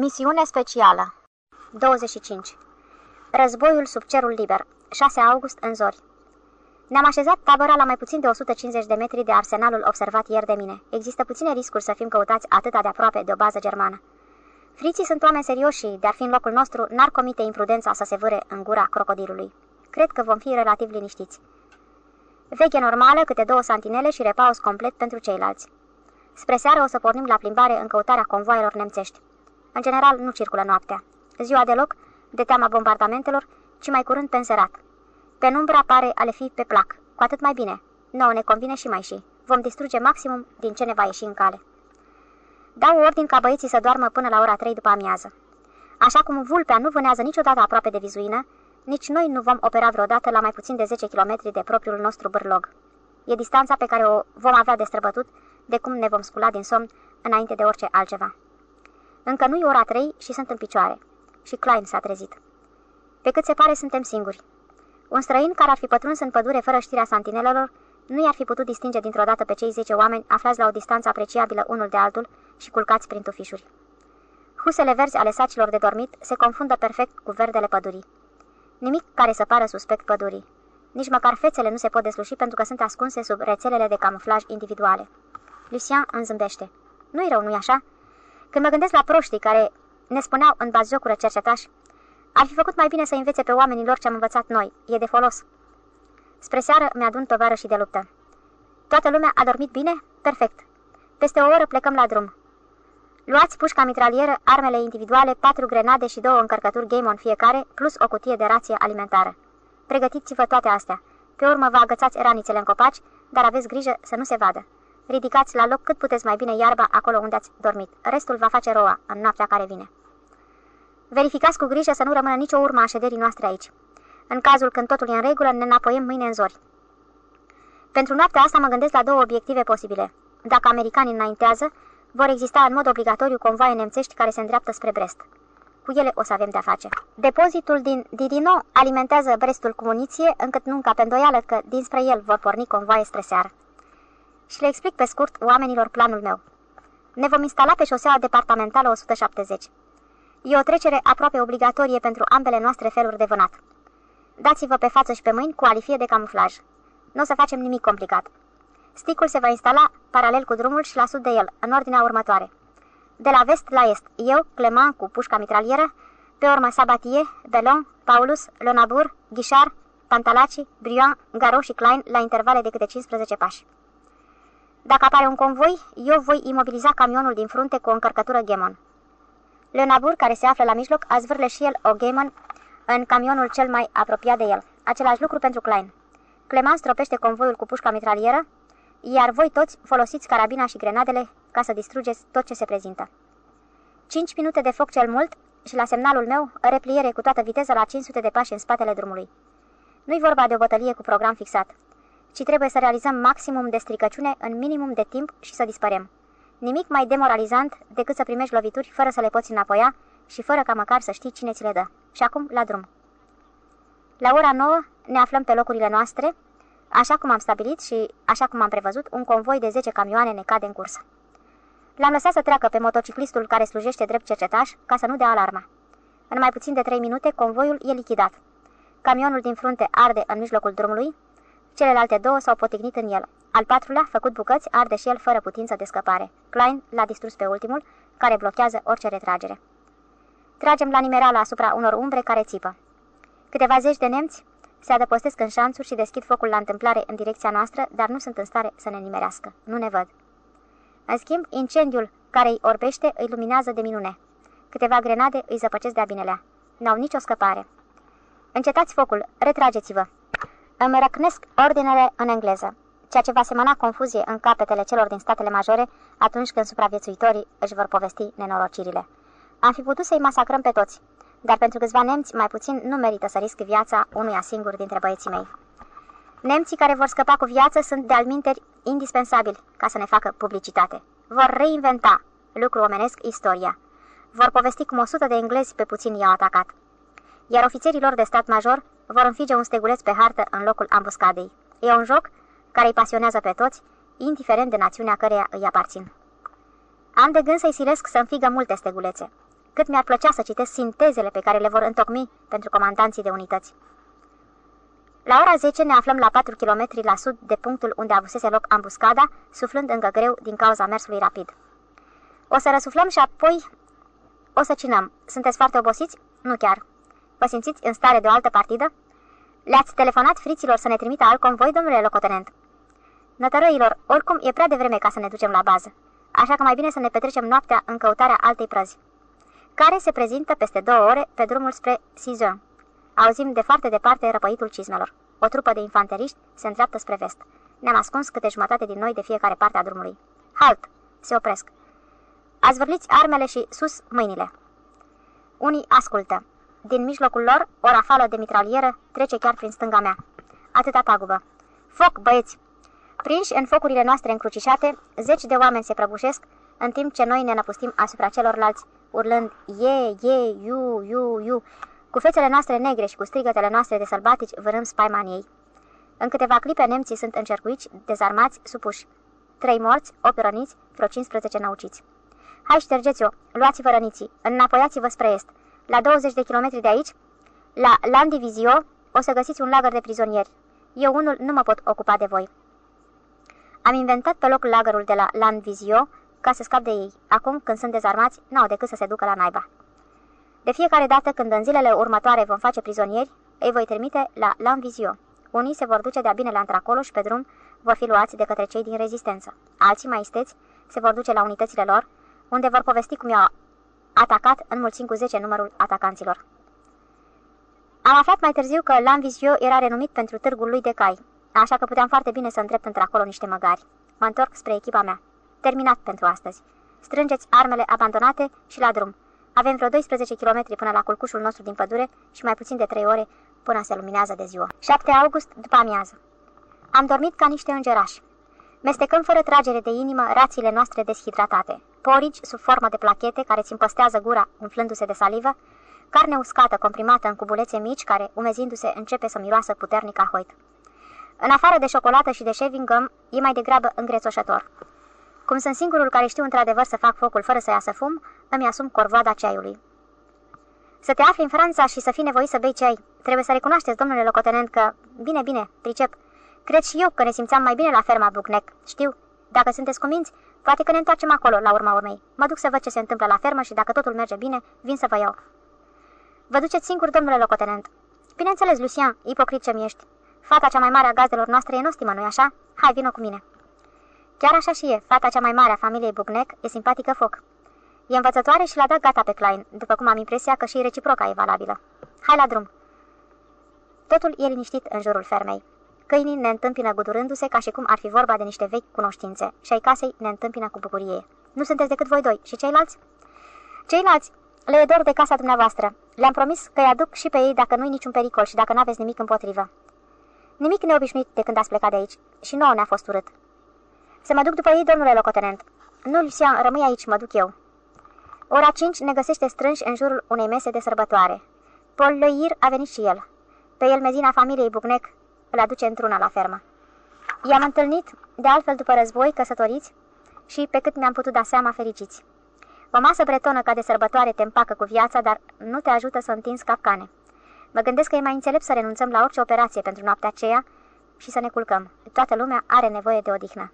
Misiune specială 25. Războiul sub cerul liber 6 august în zori Ne-am așezat tabăra la mai puțin de 150 de metri de arsenalul observat ieri de mine. Există puține riscuri să fim căutați atât de aproape de o bază germană. Friții sunt oameni serioși și, de-ar fi în locul nostru, n-ar comite imprudența să se vâre în gura crocodilului. Cred că vom fi relativ liniștiți. Veche normală, câte două santinele și repaus complet pentru ceilalți. Spre seară o să pornim la plimbare în căutarea convoaielor nemțești. În general, nu circulă noaptea. Ziua deloc, de teama bombardamentelor, ci mai curând pe înserat. Penumbra pare a le fi pe plac, cu atât mai bine. Nouă ne convine și mai și. Vom distruge maximum din ce ne va ieși în cale. Dau ordin ca băieții să doarmă până la ora 3 după amiază. Așa cum vulpea nu vânează niciodată aproape de vizuină, nici noi nu vom opera vreodată la mai puțin de 10 km de propriul nostru bârlog. E distanța pe care o vom avea de străbătut de cum ne vom scula din somn înainte de orice altceva. Încă nu-i ora 3 și sunt în picioare. Și Klein s-a trezit. Pe cât se pare, suntem singuri. Un străin care ar fi pătruns în pădure fără știrea santinelelor nu i-ar fi putut distinge dintr-o dată pe cei 10 oameni aflați la o distanță apreciabilă unul de altul și culcați prin tufișuri. Husele verzi ale sacilor de dormit se confundă perfect cu verdele pădurii. Nimic care să pară suspect pădurii. Nici măcar fețele nu se pot desluși pentru că sunt ascunse sub rețelele de camuflaj individuale. Lucien îmi zâmbește. Nu-i rău, nu-i așa? Când mă gândesc la proștii care ne spuneau în bazjocură cercetași, ar fi făcut mai bine să învețe pe oamenii lor ce am învățat noi. E de folos. Spre seară mi-adun tovară și de luptă. Toată lumea a dormit bine? Perfect. Peste o oră plecăm la drum. Luați pușca mitralieră, armele individuale, patru grenade și două încărcături Game on fiecare, plus o cutie de rație alimentară. Pregătiți-vă toate astea. Pe urmă vă agățați ranițele în copaci, dar aveți grijă să nu se vadă. Ridicați la loc cât puteți mai bine iarba acolo unde ați dormit. Restul va face roa în noaptea care vine. Verificați cu grijă să nu rămână nicio urmă a șederii noastre aici. În cazul când totul e în regulă, ne înapoiem mâine în zori. Pentru noaptea asta mă gândesc la două obiective posibile. Dacă americanii înaintează, vor exista în mod obligatoriu convoaie nemțești care se îndreaptă spre Brest. Cu ele o să avem de-a face. Depozitul din Didino alimentează Brestul cu muniție, încât nu încape îndoială că dinspre el vor porni convoaie spre seară. Și le explic pe scurt oamenilor planul meu. Ne vom instala pe șoseaua departamentală 170. E o trecere aproape obligatorie pentru ambele noastre feluri de vânat. Dați-vă pe față și pe mâini cu alifie de camuflaj. Nu o să facem nimic complicat. Sticul se va instala paralel cu drumul și la sud de el, în ordinea următoare. De la vest la est, eu, Clement cu pușca mitralieră, pe urmă Sabatie, Belon, Paulus, Lonabur, Ghișar, Pantalaci, Brian, Garo și Klein la intervale de câte 15 pași. Dacă apare un convoi, eu voi imobiliza camionul din frunte cu o încărcătură Gemon. Leonabur, care se află la mijloc, a zvârle și el o Gemon în camionul cel mai apropiat de el. Același lucru pentru Klein. Clemens stropește convoiul cu pușca mitralieră, iar voi toți folosiți carabina și grenadele ca să distrugeți tot ce se prezintă. 5 minute de foc cel mult și la semnalul meu, repliere cu toată viteza la 500 de pași în spatele drumului. Nu-i vorba de o bătălie cu program fixat, ci trebuie să realizăm maximum de stricăciune în minimum de timp și să dispărem. Nimic mai demoralizant decât să primești lovituri fără să le poți înapoia și fără ca măcar să știi cine ți le dă. Și acum, la drum. La ora 9 ne aflăm pe locurile noastre, așa cum am stabilit și așa cum am prevăzut, un convoi de 10 camioane ne cade în cursă. L-am lăsat să treacă pe motociclistul care slujește drept cercetaș ca să nu dea alarma. În mai puțin de 3 minute, convoiul e lichidat. Camionul din frunte arde în mijlocul drumului, celelalte două s-au potignit în el. Al patrulea, făcut bucăți, arde și el fără putință de scăpare. Klein l-a distrus pe ultimul, care blochează orice retragere. Tragem la nimereală asupra unor umbre care țipă. Câteva zeci de nemți se adăpostesc în șanțuri și deschid focul la întâmplare în direcția noastră, dar nu sunt în stare să ne nimerească. Nu ne văd. În schimb, incendiul care îi orbește îi luminează de minune. Câteva grenade îi zăpăcesc de-a binelea. N-au nicio scăpare. Încetați focul, retrageți-vă. Îmi răcnesc ordinele în engleză, ceea ce va semăna confuzie în capetele celor din statele majore atunci când supraviețuitorii își vor povesti nenorocirile. Am fi putut să-i masacrăm pe toți, dar pentru câțiva nemți mai puțin nu merită să risc viața unuia singur dintre băieții mei. Nemții care vor scăpa cu viață sunt de alminteri indispensabili ca să ne facă publicitate. Vor reinventa, lucru omenesc, istoria. Vor povesti cum o sută de englezi pe puțin i-au atacat. Iar ofițerii lor de stat major vor înfige un steguleț pe hartă în locul ambuscadei. E un joc care îi pasionează pe toți, indiferent de națiunea căreia îi aparțin. Am de gând să-i silesc să înfigă multe stegulețe. Cât mi-ar plăcea să citesc sintezele pe care le vor întocmi pentru comandanții de unități. La ora 10 ne aflăm la 4 km la sud de punctul unde avusese loc ambuscada, suflând încă greu din cauza mersului rapid. O să răsuflăm și apoi o să cinăm. Sunteți foarte obosiți? Nu chiar. Vă simțiți în stare de o altă partidă? Le-ați telefonat friților să ne trimită alt convoi, domnule locotenent? Nătărăilor, oricum e prea devreme ca să ne ducem la bază, așa că mai bine să ne petrecem noaptea în căutarea altei prăzi, care se prezintă peste două ore pe drumul spre Sizon. Auzim de foarte departe răpăitul cizmelor. O trupă de infanteriști se îndreaptă spre vest. Ne-am ascuns câte jumătate din noi de fiecare parte a drumului. Halt! Se opresc. Azvârliți armele și sus mâinile. Unii ascultă. Din mijlocul lor, o rafală de mitralieră trece chiar prin stânga mea. Atâta pagubă. Foc, băieți! Prinși în focurile noastre încrucișate, zeci de oameni se prăbușesc, în timp ce noi ne năpustim asupra celorlalți, urlând Ie, ie, iu, iu, iu, cu fețele noastre negre și cu strigătele noastre de sălbatici vârâm spaima în ei. În câteva clipe nemții sunt încercuiți, dezarmați, supuși. Trei morți, opt răniți, vreo 15 năuciți. Hai, ștergeți-o, luați-vă răniții, înapoiați-vă spre est. La 20 de kilometri de aici, la Landivizio, o să găsiți un lagăr de prizonieri. Eu unul nu mă pot ocupa de voi. Am inventat pe loc lagărul de la Landvizio ca să scap de ei. Acum, când sunt dezarmați, n-au decât să se ducă la naiba. De fiecare dată când în zilele următoare vom face prizonieri, îi voi trimite la Lanvizio. Unii se vor duce de-a bine la într-acolo și pe drum vor fi luați de către cei din rezistență. Alții mai isteți se vor duce la unitățile lor, unde vor povesti cum i-au atacat înmulțind cu 10 numărul atacanților. Am aflat mai târziu că Lanvizio era renumit pentru târgul lui de cai, așa că puteam foarte bine să îndrept într-acolo niște măgari. Mă întorc spre echipa mea. Terminat pentru astăzi. Strângeți armele abandonate și la drum. Avem vreo 12 km până la culcușul nostru din pădure și mai puțin de 3 ore până se luminează de ziua. 7 august, după amiază. Am dormit ca niște îngerași. Mestecăm fără tragere de inimă rațiile noastre deshidratate, porici sub formă de plachete care ți împăstează gura umflându-se de salivă, carne uscată comprimată în cubulețe mici care, umezindu-se, începe să miroasă puternic a hoit. În afară de șocolată și de shaving gum, e mai degrabă îngrețoșător. Cum sunt singurul care știu într-adevăr să fac focul fără să iasă fum, îmi asum corvoada ceaiului. Să te afli în Franța și să fii nevoit să bei ceai. Trebuie să recunoașteți, domnule locotenent, că... Bine, bine, pricep. Cred și eu că ne simțeam mai bine la ferma Bucnec. Știu. Dacă sunteți cuminți, poate că ne întoarcem acolo, la urma urmei. Mă duc să văd ce se întâmplă la fermă și dacă totul merge bine, vin să vă iau. Vă duceți singur, domnule locotenent. Bineînțeles, Lucian, ipocrit ce-mi ești. Fata cea mai mare a gazdelor noastre e nostimă, nu-i așa? Hai, vină cu mine. Chiar așa și e, fata cea mai mare a familiei Bugnec e simpatică foc. E învățătoare și l-a dat gata pe Klein, după cum am impresia că și reciproca e valabilă. Hai la drum! Totul e liniștit în jurul fermei. Câinii ne întâmpină gudurându-se ca și cum ar fi vorba de niște vechi cunoștințe și ai casei ne întâmpină cu bucurie. Nu sunteți decât voi doi. Și ceilalți? Ceilalți le e dor de casa dumneavoastră. Le-am promis că îi aduc și pe ei dacă nu-i niciun pericol și dacă n-aveți nimic împotrivă. Nimic neobișnuit de când ați plecat de aici și nouă ne-a fost urât. Să mă duc după ei, domnule locotenent. Nu, Lucian, rămâi aici, mă duc eu. Ora 5 ne găsește strânși în jurul unei mese de sărbătoare. Paul Leir a venit și el. Pe el mezina familiei Bugnec îl aduce într-una la fermă. I-am întâlnit, de altfel după război, căsătoriți și, pe cât mi-am putut da seama, fericiți. O masă bretonă ca de sărbătoare te împacă cu viața, dar nu te ajută să întinzi capcane. Mă gândesc că e mai înțelept să renunțăm la orice operație pentru noaptea aceea și să ne culcăm. Toată lumea are nevoie de odihnă.